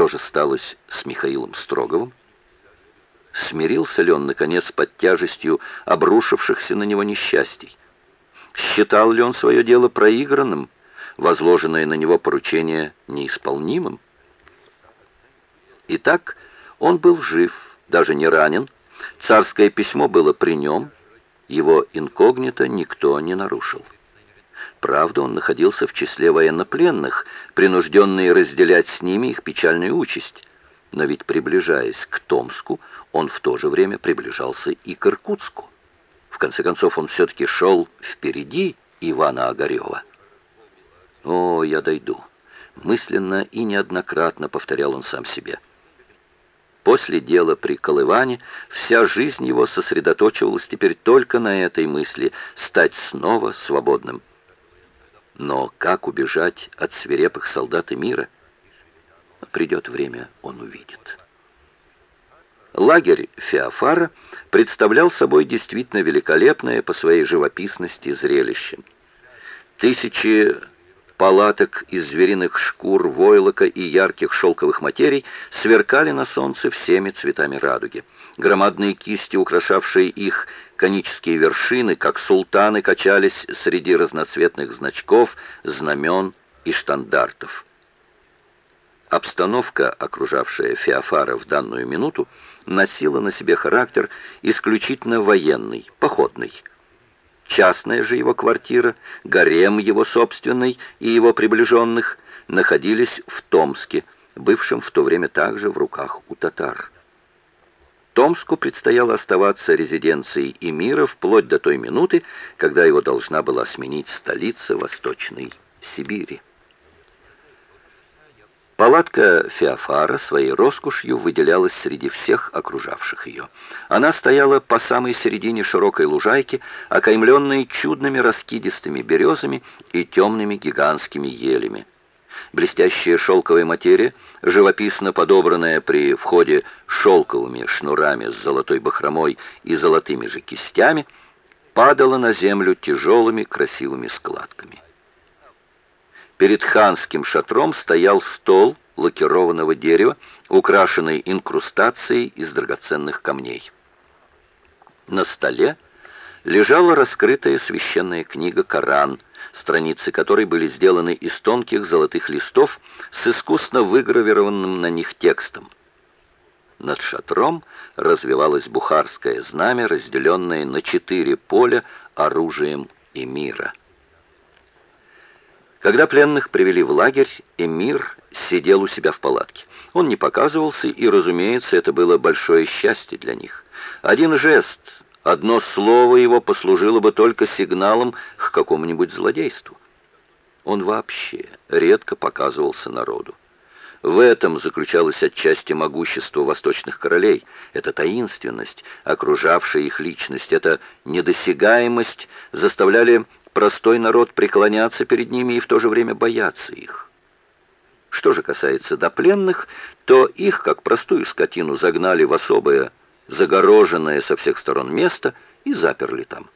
Что же сталось с Михаилом Строговым? Смирился ли он, наконец, под тяжестью обрушившихся на него несчастий? Считал ли он свое дело проигранным, возложенное на него поручение неисполнимым? Итак, он был жив, даже не ранен. Царское письмо было при нем, его инкогнито никто не нарушил. Правда, он находился в числе военнопленных, принужденные разделять с ними их печальную участь. Но ведь, приближаясь к Томску, он в то же время приближался и к Иркутску. В конце концов, он все-таки шел впереди Ивана Огарева. «О, я дойду!» Мысленно и неоднократно повторял он сам себе. После дела при Колыване вся жизнь его сосредоточивалась теперь только на этой мысли — стать снова свободным. Но как убежать от свирепых солдат и мира? Придет время, он увидит. Лагерь Феофара представлял собой действительно великолепное по своей живописности зрелище. Тысячи палаток из звериных шкур, войлока и ярких шелковых материй сверкали на солнце всеми цветами радуги. Громадные кисти, украшавшие их конические вершины, как султаны, качались среди разноцветных значков, знамен и штандартов. Обстановка, окружавшая Феофара в данную минуту, носила на себе характер исключительно военный, походный. Частная же его квартира, гарем его собственный и его приближенных находились в Томске, бывшем в то время также в руках у татар. Томску предстояло оставаться резиденцией эмира вплоть до той минуты, когда его должна была сменить столица Восточной Сибири. Палатка Феофара своей роскошью выделялась среди всех окружавших ее. Она стояла по самой середине широкой лужайки, окаймленной чудными раскидистыми березами и темными гигантскими елями. Блестящая шелковая материя, живописно подобранная при входе шелковыми шнурами с золотой бахромой и золотыми же кистями, падала на землю тяжелыми красивыми складками. Перед ханским шатром стоял стол лакированного дерева, украшенный инкрустацией из драгоценных камней. На столе лежала раскрытая священная книга «Коран», страницы которой были сделаны из тонких золотых листов с искусно выгравированным на них текстом. Над шатром развивалось бухарское знамя, разделенное на четыре поля оружием и мира. Когда пленных привели в лагерь, эмир сидел у себя в палатке. Он не показывался, и, разумеется, это было большое счастье для них. Один жест, одно слово его послужило бы только сигналом к какому-нибудь злодейству. Он вообще редко показывался народу. В этом заключалось отчасти могущество восточных королей, эта таинственность, окружавшая их личность, эта недосягаемость заставляли простой народ преклоняться перед ними и в то же время бояться их. Что же касается до пленных, то их, как простую скотину, загнали в особое, загороженное со всех сторон место и заперли там.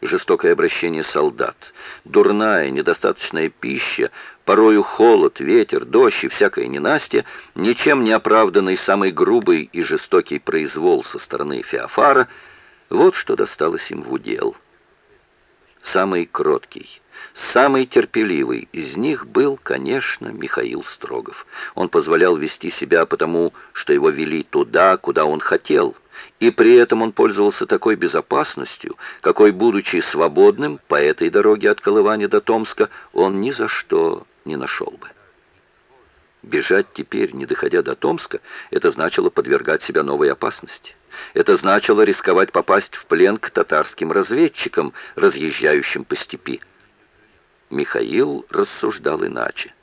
Жестокое обращение солдат, дурная, недостаточная пища, порою холод, ветер, дождь и всякое ненастье, ничем не оправданный самый грубый и жестокий произвол со стороны Феофара, вот что досталось им в удел самый кроткий, самый терпеливый из них был, конечно, Михаил Строгов. Он позволял вести себя потому, что его вели туда, куда он хотел, и при этом он пользовался такой безопасностью, какой, будучи свободным по этой дороге от Колывани до Томска, он ни за что не нашел бы. Бежать теперь, не доходя до Томска, это значило подвергать себя новой опасности. Это значило рисковать попасть в плен к татарским разведчикам, разъезжающим по степи. Михаил рассуждал иначе.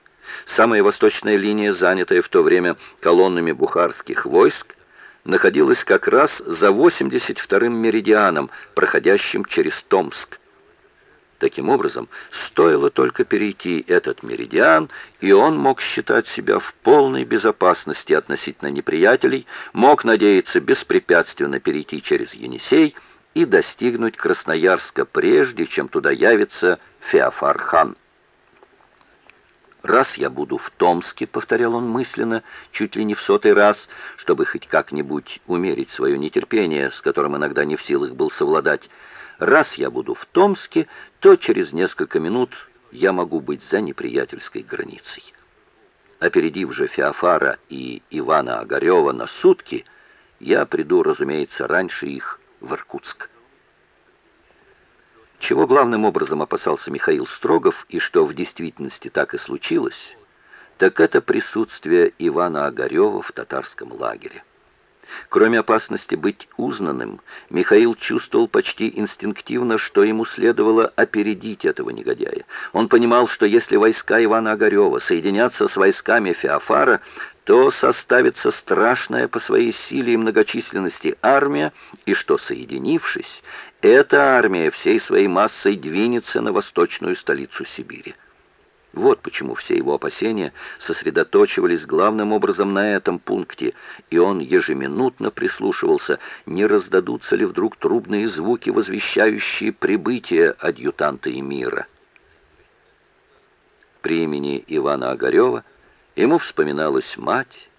Самая восточная линия, занятая в то время колоннами бухарских войск, находилась как раз за 82-м меридианом, проходящим через Томск. Таким образом, стоило только перейти этот меридиан, и он мог считать себя в полной безопасности относительно неприятелей, мог надеяться беспрепятственно перейти через Енисей и достигнуть Красноярска прежде, чем туда явится Феофар-хан. «Раз я буду в Томске», — повторял он мысленно, чуть ли не в сотый раз, чтобы хоть как-нибудь умерить свое нетерпение, с которым иногда не в силах был совладать, «раз я буду в Томске, то через несколько минут я могу быть за неприятельской границей». Опередив же Феофара и Ивана Огарева на сутки, я приду, разумеется, раньше их в Иркутск. Чего главным образом опасался Михаил Строгов, и что в действительности так и случилось, так это присутствие Ивана Огарева в татарском лагере. Кроме опасности быть узнанным, Михаил чувствовал почти инстинктивно, что ему следовало опередить этого негодяя. Он понимал, что если войска Ивана Огарева соединятся с войсками Феофара, то составится страшная по своей силе и многочисленности армия, и что, соединившись, эта армия всей своей массой двинется на восточную столицу Сибири. Вот почему все его опасения сосредоточивались главным образом на этом пункте, и он ежеминутно прислушивался, не раздадутся ли вдруг трубные звуки, возвещающие прибытие адъютанта и мира. При имени Ивана Огарева ему вспоминалась мать,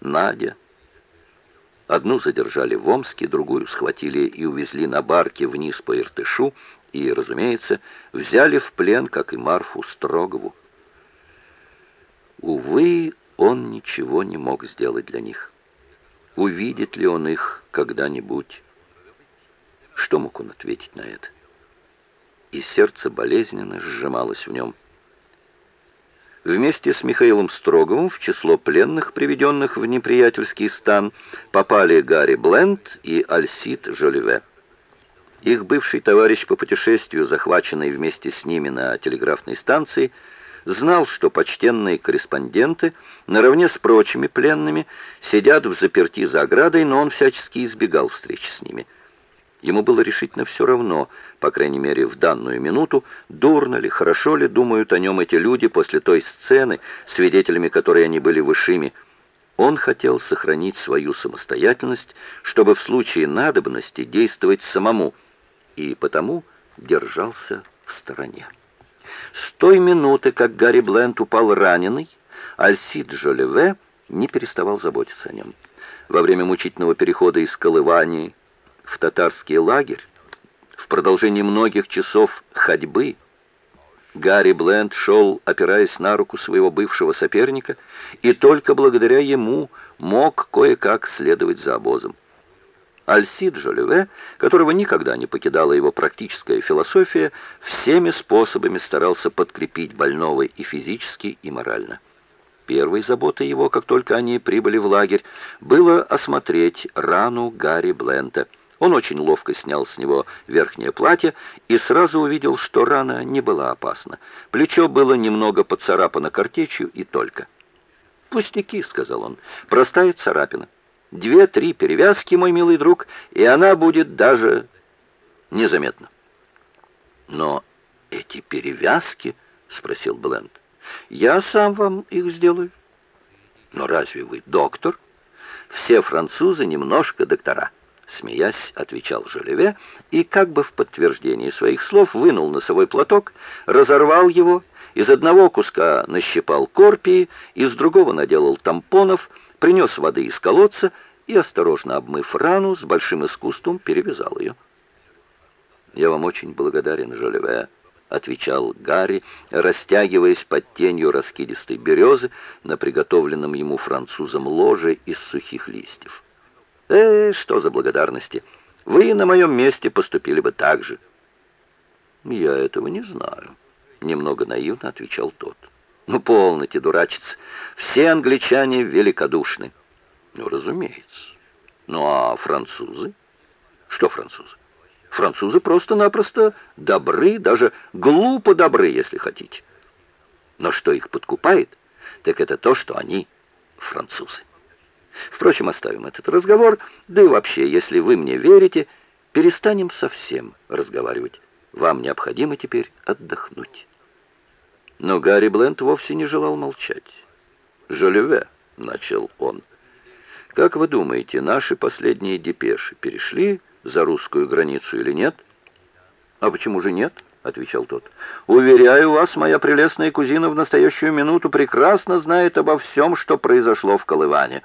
Надя, Одну задержали в Омске, другую схватили и увезли на барке вниз по Иртышу и, разумеется, взяли в плен, как и Марфу Строгову. Увы, он ничего не мог сделать для них. Увидит ли он их когда-нибудь? Что мог он ответить на это? И сердце болезненно сжималось в нем. Вместе с Михаилом Строговым в число пленных, приведенных в неприятельский стан, попали Гарри Бленд и Альсид Жолеве. Их бывший товарищ по путешествию, захваченный вместе с ними на телеграфной станции, знал, что почтенные корреспонденты, наравне с прочими пленными, сидят в заперти за оградой, но он всячески избегал встречи с ними – Ему было решительно все равно, по крайней мере в данную минуту, дурно ли, хорошо ли думают о нем эти люди после той сцены, свидетелями которой они были высшими. Он хотел сохранить свою самостоятельность, чтобы в случае надобности действовать самому, и потому держался в стороне. С той минуты, как Гарри Бленд упал раненый, Альсид Жолеве не переставал заботиться о нем. Во время мучительного перехода из Колывании в татарский лагерь, в продолжении многих часов ходьбы, Гарри Бленд шел, опираясь на руку своего бывшего соперника, и только благодаря ему мог кое-как следовать за обозом. Альсид Жолеве, которого никогда не покидала его практическая философия, всеми способами старался подкрепить больного и физически, и морально. Первой заботой его, как только они прибыли в лагерь, было осмотреть рану Гарри Блента – он очень ловко снял с него верхнее платье и сразу увидел, что рана не была опасна. Плечо было немного поцарапано картечью и только. «Пустяки», — сказал он, — «простая царапина. Две-три перевязки, мой милый друг, и она будет даже незаметна». «Но эти перевязки?» — спросил Бленд. «Я сам вам их сделаю». «Но разве вы доктор?» «Все французы немножко доктора». Смеясь, отвечал Жолеве и, как бы в подтверждении своих слов, вынул носовой платок, разорвал его, из одного куска нащипал корпии, из другого наделал тампонов, принес воды из колодца и, осторожно обмыв рану, с большим искусством перевязал ее. «Я вам очень благодарен, Жолеве», — отвечал Гарри, растягиваясь под тенью раскидистой березы на приготовленном ему французом ложе из сухих листьев. «Э, что за благодарности? Вы на моем месте поступили бы так же». «Я этого не знаю», — немного наивно отвечал тот. «Ну, полноте, дурачец, все англичане великодушны». «Ну, разумеется. Ну, а французы?» «Что французы?» «Французы просто-напросто добры, даже глупо добры, если хотите. Но что их подкупает, так это то, что они французы». Впрочем, оставим этот разговор, да и вообще, если вы мне верите, перестанем совсем разговаривать. Вам необходимо теперь отдохнуть». Но Гарри Бленд вовсе не желал молчать. «Жолеве», — начал он, — «как вы думаете, наши последние депеши перешли за русскую границу или нет?» «А почему же нет?» отвечал тот. «Уверяю вас, моя прелестная кузина в настоящую минуту прекрасно знает обо всем, что произошло в Колыване».